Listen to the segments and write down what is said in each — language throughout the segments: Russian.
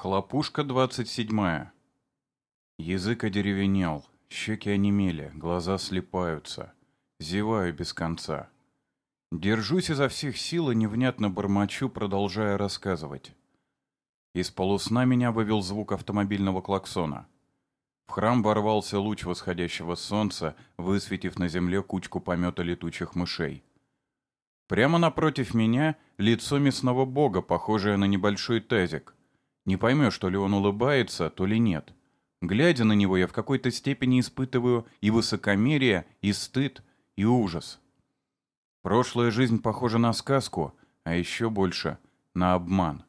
Хлопушка двадцать седьмая. Язык одеревенел, щеки онемели, глаза слепаются. Зеваю без конца. Держусь изо всех сил и невнятно бормочу, продолжая рассказывать. Из полусна меня вывел звук автомобильного клаксона. В храм ворвался луч восходящего солнца, высветив на земле кучку помета летучих мышей. Прямо напротив меня лицо мясного бога, похожее на небольшой тазик. Не поймешь, то ли он улыбается, то ли нет. Глядя на него, я в какой-то степени испытываю и высокомерие, и стыд, и ужас. Прошлая жизнь похожа на сказку, а еще больше — на обман.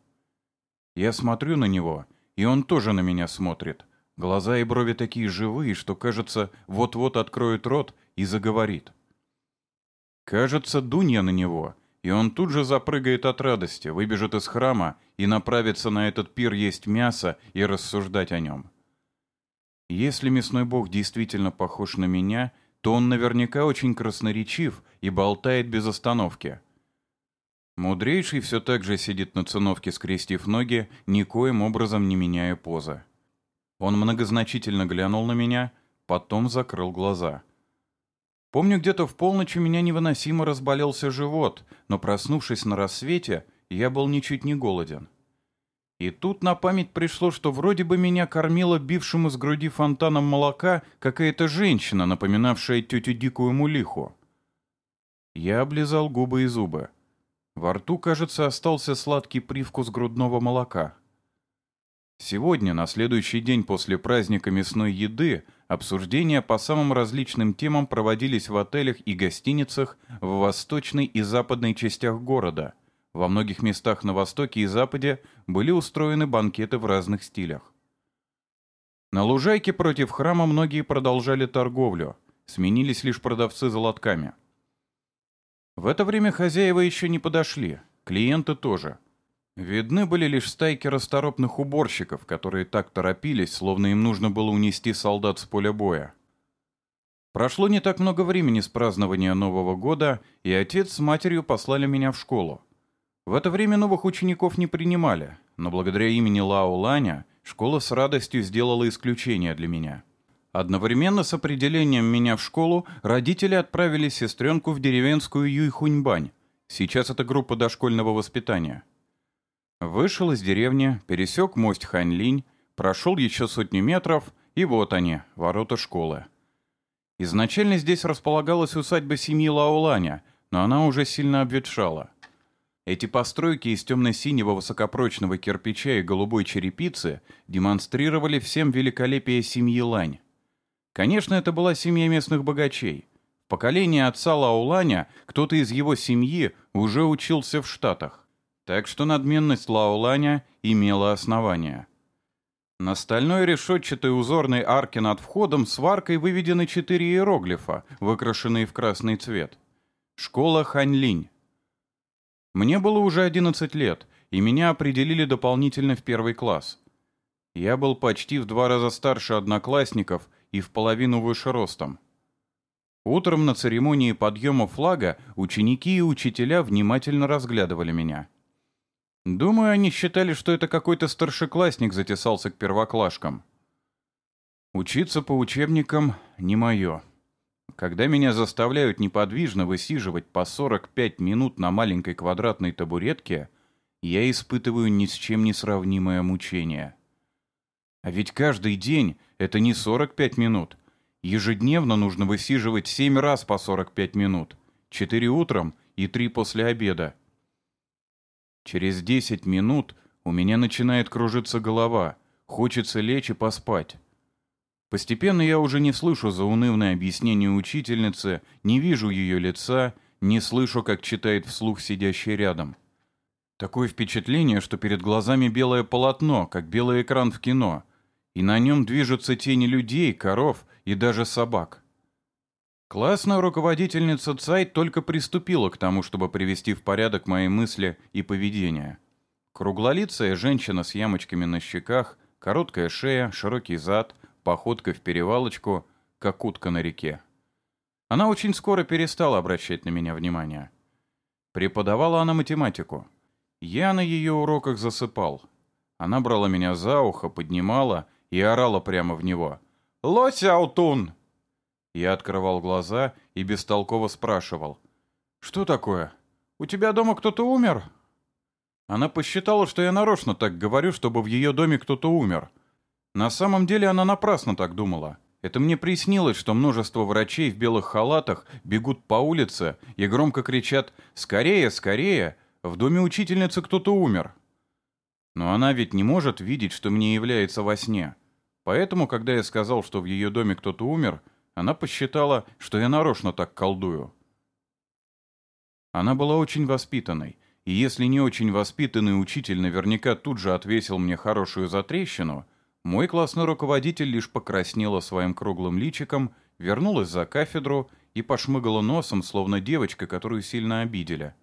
Я смотрю на него, и он тоже на меня смотрит. Глаза и брови такие живые, что, кажется, вот-вот откроет рот и заговорит. Кажется, дунья на него, и он тут же запрыгает от радости, выбежит из храма и направится на этот пир есть мясо и рассуждать о нем. Если мясной бог действительно похож на меня, то он наверняка очень красноречив и болтает без остановки. Мудрейший все так же сидит на циновке, скрестив ноги, никоим образом не меняя позы. Он многозначительно глянул на меня, потом закрыл глаза. Помню, где-то в полночь у меня невыносимо разболелся живот, но, проснувшись на рассвете, я был ничуть не голоден. И тут на память пришло, что вроде бы меня кормила бившим из груди фонтаном молока какая-то женщина, напоминавшая тетю Дикую Мулиху. Я облизал губы и зубы. Во рту, кажется, остался сладкий привкус грудного молока. Сегодня, на следующий день после праздника мясной еды, обсуждения по самым различным темам проводились в отелях и гостиницах в восточной и западной частях города. Во многих местах на востоке и западе были устроены банкеты в разных стилях. На лужайке против храма многие продолжали торговлю, сменились лишь продавцы за лотками. В это время хозяева еще не подошли, клиенты тоже – Видны были лишь стайки расторопных уборщиков, которые так торопились, словно им нужно было унести солдат с поля боя. Прошло не так много времени с празднования Нового года, и отец с матерью послали меня в школу. В это время новых учеников не принимали, но благодаря имени Лао Ланя школа с радостью сделала исключение для меня. Одновременно с определением меня в школу родители отправили сестренку в деревенскую Юйхуньбань. Сейчас это группа дошкольного воспитания. Вышел из деревни, пересек мост Ханьлинь, прошел еще сотни метров, и вот они, ворота школы. Изначально здесь располагалась усадьба семьи Лаоланя, но она уже сильно обветшала. Эти постройки из темно-синего высокопрочного кирпича и голубой черепицы демонстрировали всем великолепие семьи Лань. Конечно, это была семья местных богачей. В поколении отца Лаоланя кто-то из его семьи уже учился в Штатах. Так что надменность Лаоланя имела основание. На стальной решетчатой узорной арке над входом сваркой выведены четыре иероглифа, выкрашенные в красный цвет. Школа Ханьлинь. Мне было уже 11 лет, и меня определили дополнительно в первый класс. Я был почти в два раза старше одноклассников и в половину выше ростом. Утром на церемонии подъема флага ученики и учителя внимательно разглядывали меня. Думаю, они считали, что это какой-то старшеклассник затесался к первоклашкам. Учиться по учебникам не мое. Когда меня заставляют неподвижно высиживать по 45 минут на маленькой квадратной табуретке, я испытываю ни с чем не сравнимое мучение. А ведь каждый день это не 45 минут. Ежедневно нужно высиживать 7 раз по 45 минут. 4 утром и 3 после обеда. Через десять минут у меня начинает кружиться голова, хочется лечь и поспать. Постепенно я уже не слышу заунывное объяснение учительницы, не вижу ее лица, не слышу, как читает вслух сидящий рядом. Такое впечатление, что перед глазами белое полотно, как белый экран в кино, и на нем движутся тени людей, коров и даже собак. Классная руководительница Цай только приступила к тому, чтобы привести в порядок мои мысли и поведение. Круглолицая женщина с ямочками на щеках, короткая шея, широкий зад, походка в перевалочку, как утка на реке. Она очень скоро перестала обращать на меня внимание. Преподавала она математику. Я на ее уроках засыпал. Она брала меня за ухо, поднимала и орала прямо в него. «Лось Аутун!» Я открывал глаза и бестолково спрашивал. «Что такое? У тебя дома кто-то умер?» Она посчитала, что я нарочно так говорю, чтобы в ее доме кто-то умер. На самом деле она напрасно так думала. Это мне приснилось, что множество врачей в белых халатах бегут по улице и громко кричат «Скорее, скорее! В доме учительницы кто-то умер!» Но она ведь не может видеть, что мне является во сне. Поэтому, когда я сказал, что в ее доме кто-то умер, она посчитала, что я нарочно так колдую. Она была очень воспитанной, и если не очень воспитанный учитель наверняка тут же отвесил мне хорошую затрещину, мой классный руководитель лишь покраснела своим круглым личиком, вернулась за кафедру и пошмыгала носом, словно девочка, которую сильно обидели.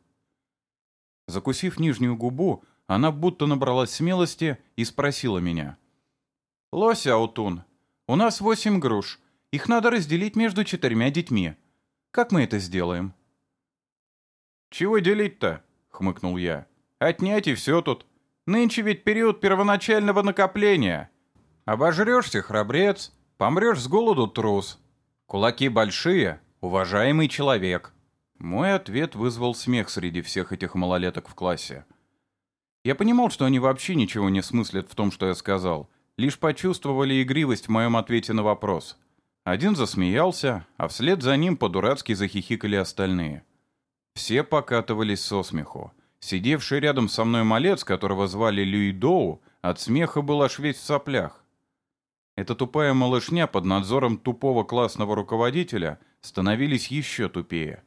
Закусив нижнюю губу, она будто набралась смелости и спросила меня. «Лося, Аутун, у нас восемь груш. Их надо разделить между четырьмя детьми. Как мы это сделаем?» «Чего делить-то?» — хмыкнул я. «Отнять и все тут. Нынче ведь период первоначального накопления. Обожрешься, храбрец, помрешь с голоду, трус. Кулаки большие, уважаемый человек». Мой ответ вызвал смех среди всех этих малолеток в классе. Я понимал, что они вообще ничего не смыслят в том, что я сказал, лишь почувствовали игривость в моем ответе на вопрос. Один засмеялся, а вслед за ним по-дурацки захихикали остальные. Все покатывались со смеху. Сидевший рядом со мной малец, которого звали Люи Доу, от смеха был аж весь в соплях. Эта тупая малышня под надзором тупого классного руководителя становились еще тупее.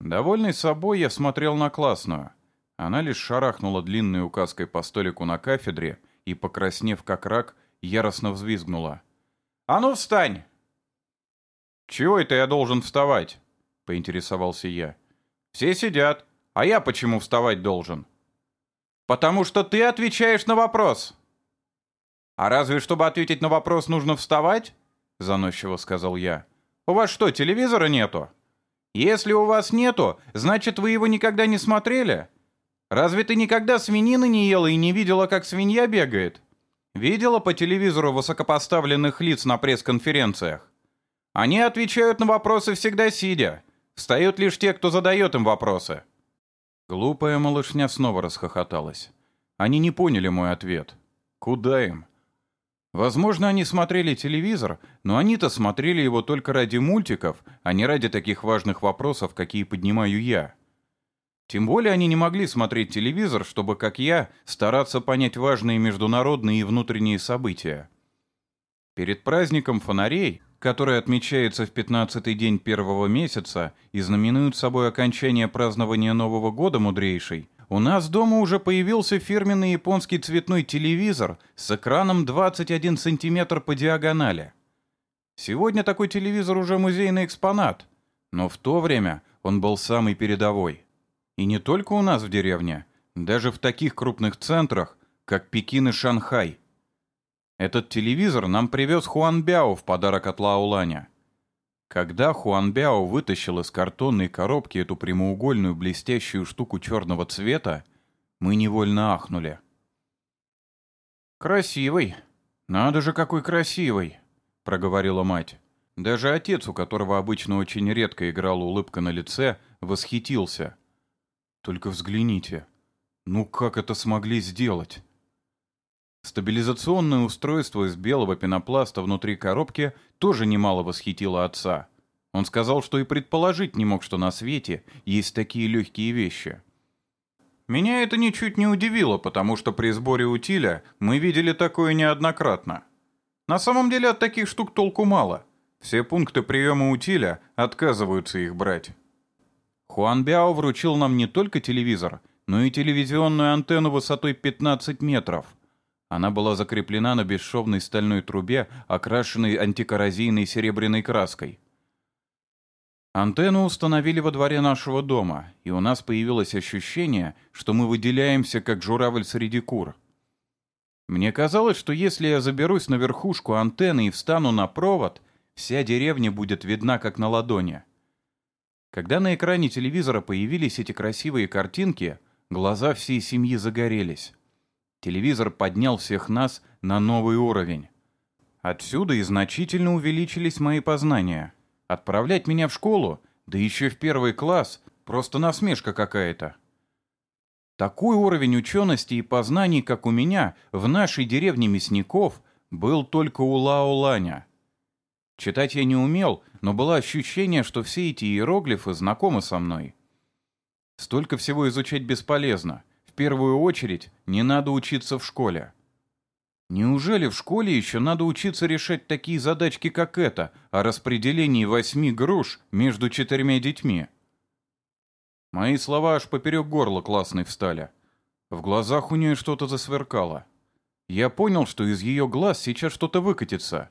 Довольный собой, я смотрел на классную. Она лишь шарахнула длинной указкой по столику на кафедре и, покраснев как рак, яростно взвизгнула. «А ну, встань!» «Чего это я должен вставать?» — поинтересовался я. Все сидят. А я почему вставать должен? Потому что ты отвечаешь на вопрос. А разве чтобы ответить на вопрос нужно вставать? Заносчиво сказал я. У вас что, телевизора нету? Если у вас нету, значит вы его никогда не смотрели? Разве ты никогда свинины не ела и не видела, как свинья бегает? Видела по телевизору высокопоставленных лиц на пресс-конференциях? Они отвечают на вопросы всегда сидя. Встают лишь те, кто задает им вопросы». Глупая малышня снова расхохоталась. Они не поняли мой ответ. Куда им? Возможно, они смотрели телевизор, но они-то смотрели его только ради мультиков, а не ради таких важных вопросов, какие поднимаю я. Тем более они не могли смотреть телевизор, чтобы, как я, стараться понять важные международные и внутренние события. Перед праздником фонарей который отмечается в 15-й день первого месяца и знаменует собой окончание празднования Нового года мудрейшей, у нас дома уже появился фирменный японский цветной телевизор с экраном 21 сантиметр по диагонали. Сегодня такой телевизор уже музейный экспонат, но в то время он был самый передовой. И не только у нас в деревне, даже в таких крупных центрах, как Пекин и Шанхай. Этот телевизор нам привез Хуан Бяо в подарок от Лауланя. Когда Хуан Бяо вытащил из картонной коробки эту прямоугольную блестящую штуку черного цвета, мы невольно ахнули. «Красивый! Надо же, какой красивый!» — проговорила мать. Даже отец, у которого обычно очень редко играла улыбка на лице, восхитился. «Только взгляните. Ну как это смогли сделать?» Стабилизационное устройство из белого пенопласта внутри коробки тоже немало восхитило отца. Он сказал, что и предположить не мог, что на свете есть такие легкие вещи. Меня это ничуть не удивило, потому что при сборе утиля мы видели такое неоднократно. На самом деле от таких штук толку мало. Все пункты приема утиля отказываются их брать. Хуан Бяо вручил нам не только телевизор, но и телевизионную антенну высотой 15 метров – она была закреплена на бесшовной стальной трубе, окрашенной антикоррозийной серебряной краской. Антенну установили во дворе нашего дома, и у нас появилось ощущение, что мы выделяемся, как журавль среди кур. Мне казалось, что если я заберусь на верхушку антенны и встану на провод, вся деревня будет видна, как на ладони. Когда на экране телевизора появились эти красивые картинки, глаза всей семьи загорелись. Телевизор поднял всех нас на новый уровень. Отсюда и значительно увеличились мои познания. Отправлять меня в школу, да еще в первый класс, просто насмешка какая-то. Такой уровень учености и познаний, как у меня, в нашей деревне мясников, был только у Лао-Ланя. Читать я не умел, но было ощущение, что все эти иероглифы знакомы со мной. Столько всего изучать бесполезно. В первую очередь, не надо учиться в школе. Неужели в школе еще надо учиться решать такие задачки, как эта, о распределении восьми груш между четырьмя детьми? Мои слова аж поперек горла классной встали. В глазах у нее что-то засверкало. Я понял, что из ее глаз сейчас что-то выкатится.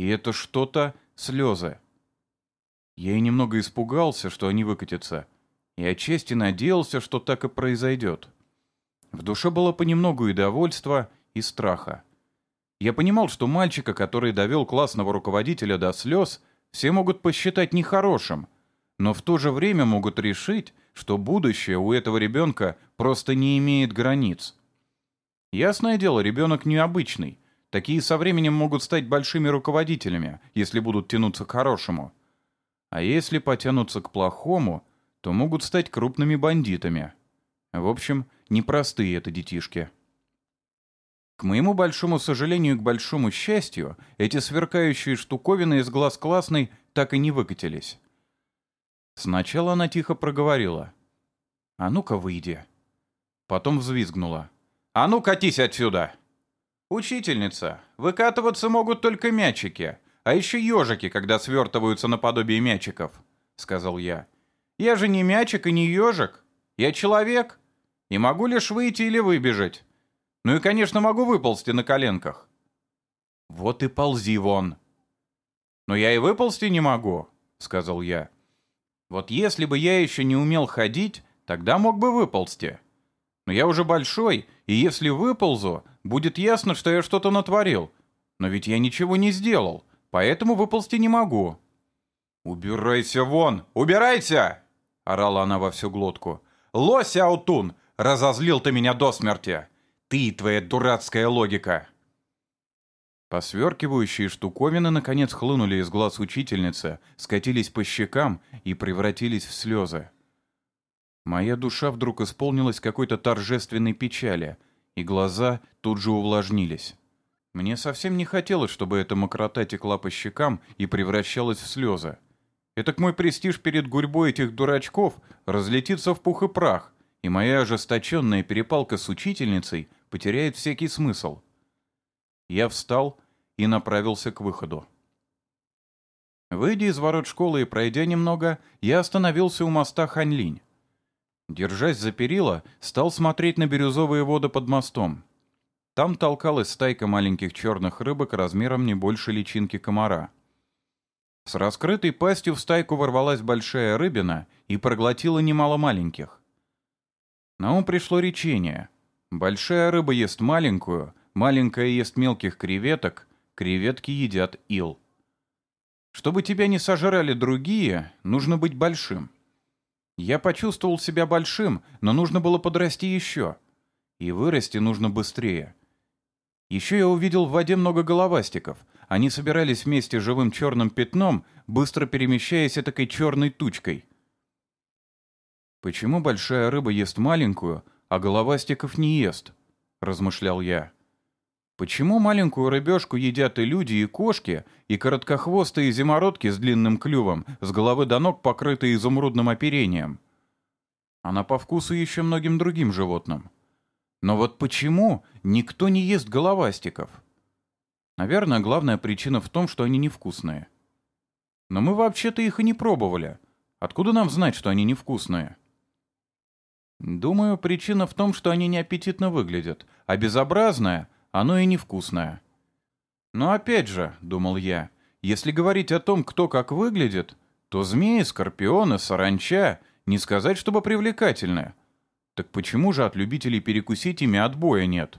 И это что-то слезы. Я и немного испугался, что они выкатятся. И отчасти надеялся, что так и произойдет. В душе было понемногу и довольства, и страха. Я понимал, что мальчика, который довел классного руководителя до слез, все могут посчитать нехорошим, но в то же время могут решить, что будущее у этого ребенка просто не имеет границ. Ясное дело, ребенок необычный. Такие со временем могут стать большими руководителями, если будут тянуться к хорошему. А если потянутся к плохому, то могут стать крупными бандитами. В общем, непростые это детишки. К моему большому сожалению и к большому счастью, эти сверкающие штуковины из глаз классной так и не выкатились. Сначала она тихо проговорила. «А ну-ка, выйди». Потом взвизгнула. «А ну, катись отсюда!» «Учительница, выкатываться могут только мячики, а еще ежики, когда свертываются наподобие мячиков», — сказал я. «Я же не мячик и не ежик. Я человек, и могу лишь выйти или выбежать. Ну и, конечно, могу выползти на коленках. Вот и ползи вон. Но я и выползти не могу, сказал я. Вот если бы я еще не умел ходить, тогда мог бы выползти. Но я уже большой, и если выползу, будет ясно, что я что-то натворил. Но ведь я ничего не сделал, поэтому выползти не могу. «Убирайся вон! Убирайся!» — орала она во всю глотку. «Лось, Аутун! Разозлил ты меня до смерти! Ты и твоя дурацкая логика!» Посверкивающие штуковины наконец хлынули из глаз учительницы, скатились по щекам и превратились в слезы. Моя душа вдруг исполнилась какой-то торжественной печали, и глаза тут же увлажнились. Мне совсем не хотелось, чтобы эта мокрота текла по щекам и превращалась в слезы. Этак мой престиж перед гурьбой этих дурачков разлетится в пух и прах, и моя ожесточенная перепалка с учительницей — потеряет всякий смысл. Я встал и направился к выходу. Выйдя из ворот школы и пройдя немного, я остановился у моста Ханьлинь. Держась за перила, стал смотреть на бирюзовые воды под мостом. Там толкалась стайка маленьких черных рыбок размером не больше личинки комара. С раскрытой пастью в стайку ворвалась большая рыбина и проглотила немало маленьких. На ум пришло речение — Большая рыба ест маленькую, маленькая ест мелких креветок, креветки едят ил. Чтобы тебя не сожрали другие, нужно быть большим. Я почувствовал себя большим, но нужно было подрасти еще. И вырасти нужно быстрее. Еще я увидел в воде много головастиков. Они собирались вместе живым черным пятном, быстро перемещаясь этакой черной тучкой. Почему большая рыба ест маленькую, а головастиков не ест», — размышлял я. «Почему маленькую рыбешку едят и люди, и кошки, и короткохвостые зимородки с длинным клювом, с головы до ног покрытые изумрудным оперением? Она по вкусу еще многим другим животным. Но вот почему никто не ест головастиков? Наверное, главная причина в том, что они невкусные. Но мы вообще-то их и не пробовали. Откуда нам знать, что они невкусные?» Думаю, причина в том, что они неаппетитно выглядят, а безобразное, оно и невкусное. Но опять же, думал я, если говорить о том, кто как выглядит, то змеи, скорпионы, саранча не сказать, чтобы привлекательные. Так почему же от любителей перекусить ими отбоя нет?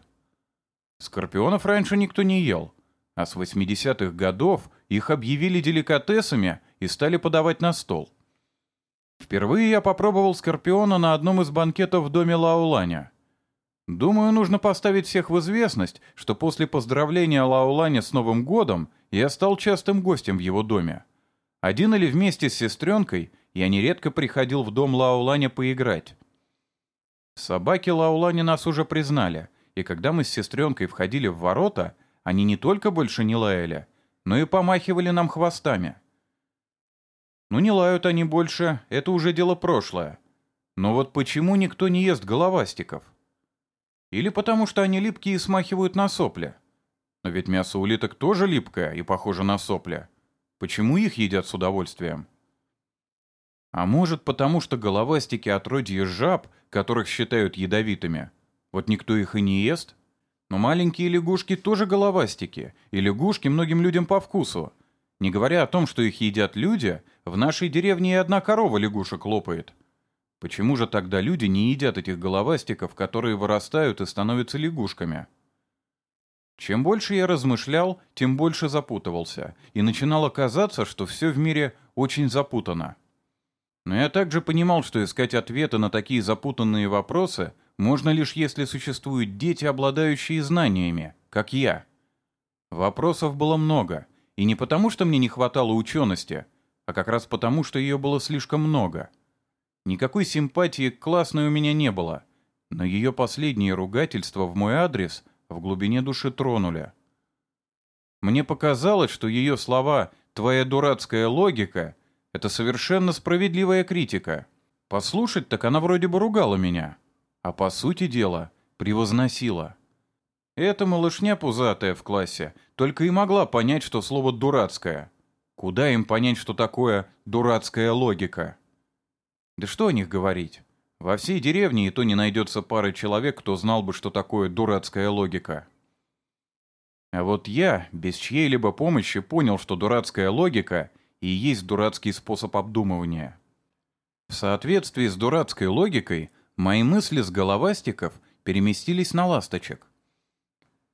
Скорпионов раньше никто не ел, а с 80-х годов их объявили деликатесами и стали подавать на стол. Впервые я попробовал скорпиона на одном из банкетов в доме Лауланя. Думаю, нужно поставить всех в известность, что после поздравления Лаулани с Новым годом я стал частым гостем в его доме. Один или вместе с сестренкой я нередко приходил в дом Лауланя поиграть. Собаки Лаулани нас уже признали, и когда мы с сестренкой входили в ворота, они не только больше не лаяли, но и помахивали нам хвостами. Ну не лают они больше, это уже дело прошлое. Но вот почему никто не ест головастиков? Или потому что они липкие и смахивают на сопли? Но ведь мясо улиток тоже липкое и похоже на сопли. Почему их едят с удовольствием? А может, потому что головастики отродье жаб, которых считают ядовитыми. Вот никто их и не ест? Но маленькие лягушки тоже головастики, и лягушки многим людям по вкусу. Не говоря о том, что их едят люди, в нашей деревне и одна корова лягушек лопает. Почему же тогда люди не едят этих головастиков, которые вырастают и становятся лягушками? Чем больше я размышлял, тем больше запутывался, и начинало казаться, что все в мире очень запутано. Но я также понимал, что искать ответы на такие запутанные вопросы можно лишь если существуют дети, обладающие знаниями, как я. Вопросов было много, и не потому, что мне не хватало учености, а как раз потому, что ее было слишком много. Никакой симпатии к классной у меня не было, но ее последние ругательства в мой адрес в глубине души тронули. Мне показалось, что ее слова «твоя дурацкая логика» Это совершенно справедливая критика. Послушать, так она вроде бы ругала меня. А по сути дела, превозносила. Эта малышня пузатая в классе только и могла понять, что слово «дурацкое». Куда им понять, что такое «дурацкая логика»? Да что о них говорить? Во всей деревне и то не найдется пары человек, кто знал бы, что такое дурацкая логика. А вот я, без чьей-либо помощи, понял, что дурацкая логика — и есть дурацкий способ обдумывания. В соответствии с дурацкой логикой, мои мысли с головастиков переместились на ласточек.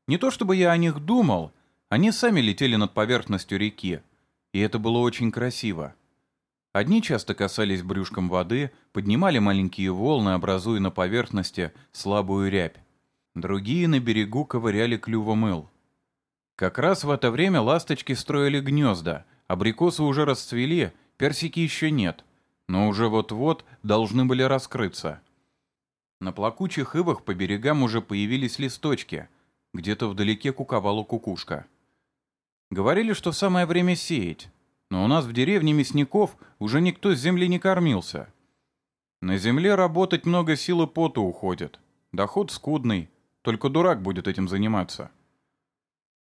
Не то чтобы я о них думал, они сами летели над поверхностью реки, и это было очень красиво. Одни часто касались брюшком воды, поднимали маленькие волны, образуя на поверхности слабую рябь. Другие на берегу ковыряли клювом ил. Как раз в это время ласточки строили гнезда — Абрикосы уже расцвели, персики еще нет, но уже вот-вот должны были раскрыться. На плакучих ивах по берегам уже появились листочки, где-то вдалеке куковала кукушка. Говорили, что самое время сеять, но у нас в деревне мясников уже никто с земли не кормился. На земле работать много сил и пота уходит. Доход скудный, только дурак будет этим заниматься.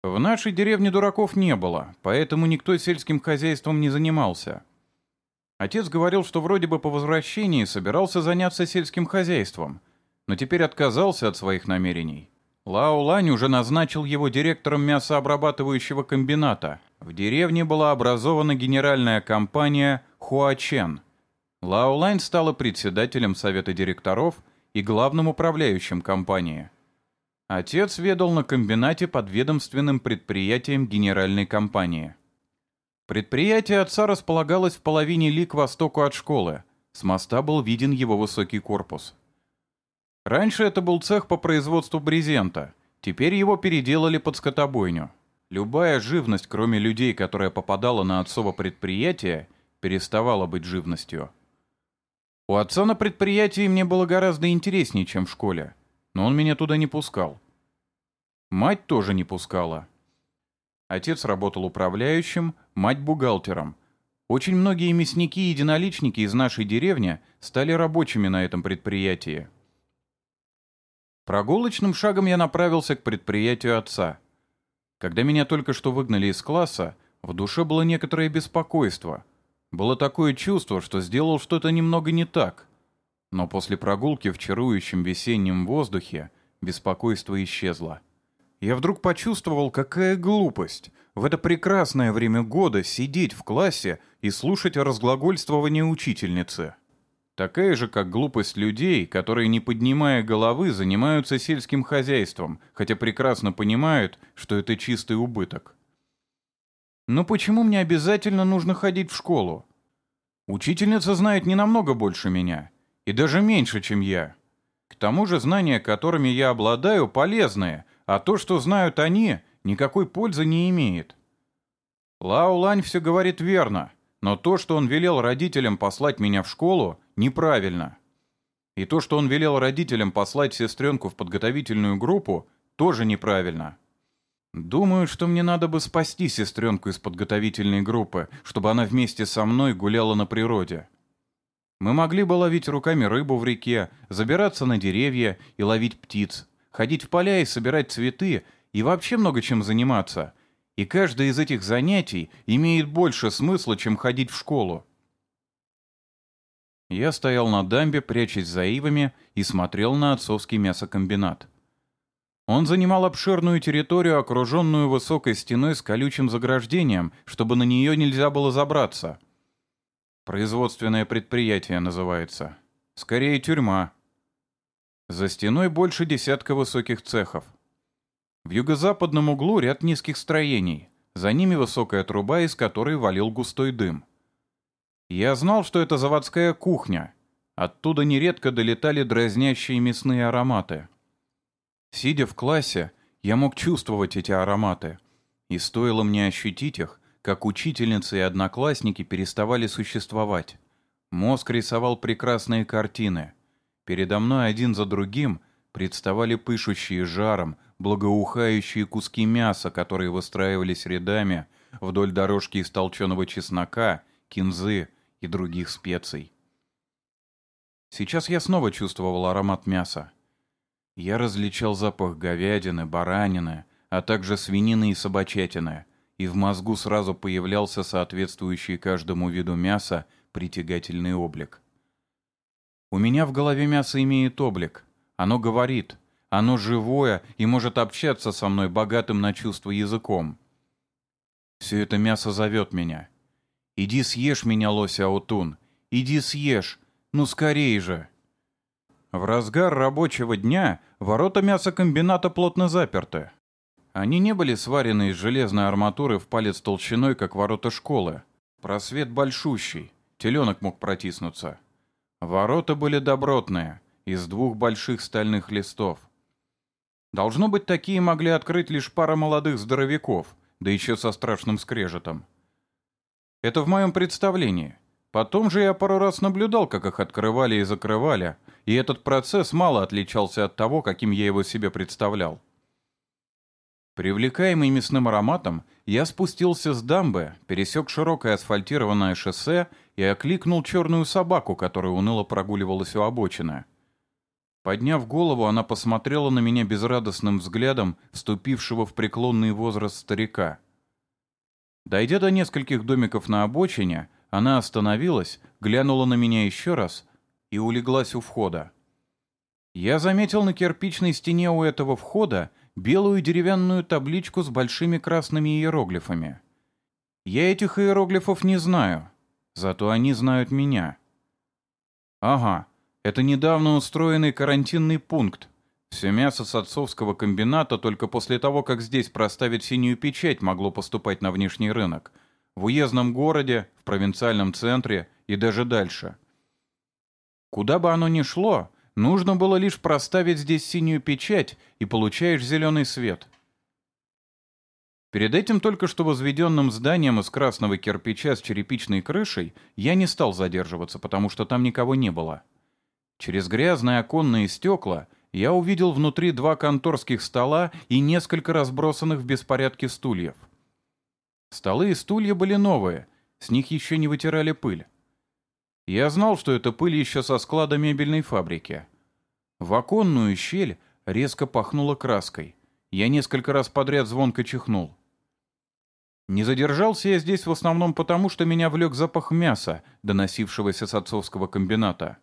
В нашей деревне дураков не было, поэтому никто сельским хозяйством не занимался. Отец говорил, что вроде бы по возвращении собирался заняться сельским хозяйством, но теперь отказался от своих намерений. Лао Лань уже назначил его директором мясообрабатывающего комбината. В деревне была образована генеральная компания Хуачен. Лао Лань стала председателем совета директоров и главным управляющим компании – Отец ведал на комбинате под ведомственным предприятием генеральной компании. Предприятие отца располагалось в половине ли к востоку от школы. С моста был виден его высокий корпус. Раньше это был цех по производству брезента. Теперь его переделали под скотобойню. Любая живность, кроме людей, которая попадала на отцово предприятие, переставала быть живностью. У отца на предприятии мне было гораздо интереснее, чем в школе но он меня туда не пускал. Мать тоже не пускала. Отец работал управляющим, мать бухгалтером. Очень многие мясники и единоличники из нашей деревни стали рабочими на этом предприятии. Прогулочным шагом я направился к предприятию отца. Когда меня только что выгнали из класса, в душе было некоторое беспокойство. Было такое чувство, что сделал что-то немного не так. Но после прогулки в чарующем весеннем воздухе беспокойство исчезло. Я вдруг почувствовал, какая глупость в это прекрасное время года сидеть в классе и слушать разглагольствование учительницы. Такая же, как глупость людей, которые, не поднимая головы, занимаются сельским хозяйством, хотя прекрасно понимают, что это чистый убыток. Но почему мне обязательно нужно ходить в школу? Учительница знает не намного больше меня — и даже меньше, чем я. К тому же знания, которыми я обладаю, полезные, а то, что знают они, никакой пользы не имеет. Лао Лань все говорит верно, но то, что он велел родителям послать меня в школу, неправильно. И то, что он велел родителям послать сестренку в подготовительную группу, тоже неправильно. Думаю, что мне надо бы спасти сестренку из подготовительной группы, чтобы она вместе со мной гуляла на природе. Мы могли бы ловить руками рыбу в реке, забираться на деревья и ловить птиц, ходить в поля и собирать цветы, и вообще много чем заниматься. И каждое из этих занятий имеет больше смысла, чем ходить в школу. Я стоял на дамбе, прячась за ивами, и смотрел на отцовский мясокомбинат. Он занимал обширную территорию, окруженную высокой стеной с колючим заграждением, чтобы на нее нельзя было забраться. Производственное предприятие называется. Скорее, тюрьма. За стеной больше десятка высоких цехов. В юго-западном углу ряд низких строений. За ними высокая труба, из которой валил густой дым. Я знал, что это заводская кухня. Оттуда нередко долетали дразнящие мясные ароматы. Сидя в классе, я мог чувствовать эти ароматы. И стоило мне ощутить их, как учительницы и одноклассники переставали существовать. Мозг рисовал прекрасные картины. Передо мной один за другим представали пышущие жаром, благоухающие куски мяса, которые выстраивались рядами вдоль дорожки из толченого чеснока, кинзы и других специй. Сейчас я снова чувствовал аромат мяса. Я различал запах говядины, баранины, а также свинины и собачатины, и в мозгу сразу появлялся соответствующий каждому виду мяса притягательный облик. У меня в голове мясо имеет облик. Оно говорит. Оно живое и может общаться со мной богатым на чувства языком. Все это мясо зовет меня. «Иди съешь меня, лося Аутун! Иди съешь! Ну скорей же!» В разгар рабочего дня ворота мясокомбината плотно заперты. Они не были сварены из железной арматуры в палец толщиной, как ворота школы. Просвет большущий, теленок мог протиснуться. Ворота были добротные, из двух больших стальных листов. Должно быть, такие могли открыть лишь пара молодых здоровяков, да еще со страшным скрежетом. Это в моем представлении. Потом же я пару раз наблюдал, как их открывали и закрывали, и этот процесс мало отличался от того, каким я его себе представлял. Привлекаемый мясным ароматом, я спустился с дамбы, пересек широкое асфальтированное шоссе и окликнул черную собаку, которая уныло прогуливалась у обочины. Подняв голову, она посмотрела на меня безрадостным взглядом вступившего в преклонный возраст старика. Дойдя до нескольких домиков на обочине, она остановилась, глянула на меня еще раз и улеглась у входа. Я заметил на кирпичной стене у этого входа белую деревянную табличку с большими красными иероглифами. Я этих иероглифов не знаю, зато они знают меня. Ага, это недавно устроенный карантинный пункт. Все мясо с отцовского комбината только после того, как здесь проставить синюю печать, могло поступать на внешний рынок. В уездном городе, в провинциальном центре и даже дальше – Куда бы оно ни шло, нужно было лишь проставить здесь синюю печать, и получаешь зеленый свет. Перед этим только что возведенным зданием из красного кирпича с черепичной крышей я не стал задерживаться, потому что там никого не было. Через грязные оконные стекла я увидел внутри два конторских стола и несколько разбросанных в беспорядке стульев. Столы и стулья были новые, с них еще не вытирали пыль. Я знал, что это пыль еще со склада мебельной фабрики. В оконную щель резко пахнуло краской. Я несколько раз подряд звонко чихнул. Не задержался я здесь в основном потому, что меня влек запах мяса, доносившегося с отцовского комбината.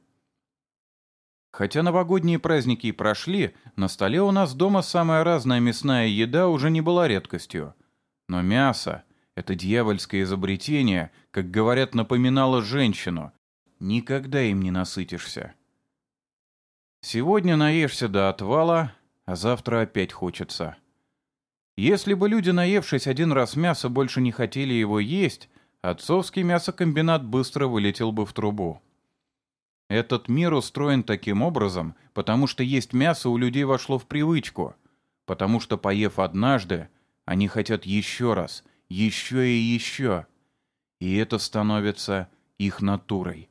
Хотя новогодние праздники и прошли, на столе у нас дома самая разная мясная еда уже не была редкостью. Но мясо — это дьявольское изобретение, как говорят, напоминало женщину, Никогда им не насытишься. Сегодня наешься до отвала, а завтра опять хочется. Если бы люди, наевшись один раз мяса, больше не хотели его есть, отцовский мясокомбинат быстро вылетел бы в трубу. Этот мир устроен таким образом, потому что есть мясо у людей вошло в привычку, потому что, поев однажды, они хотят еще раз, еще и еще. И это становится их натурой.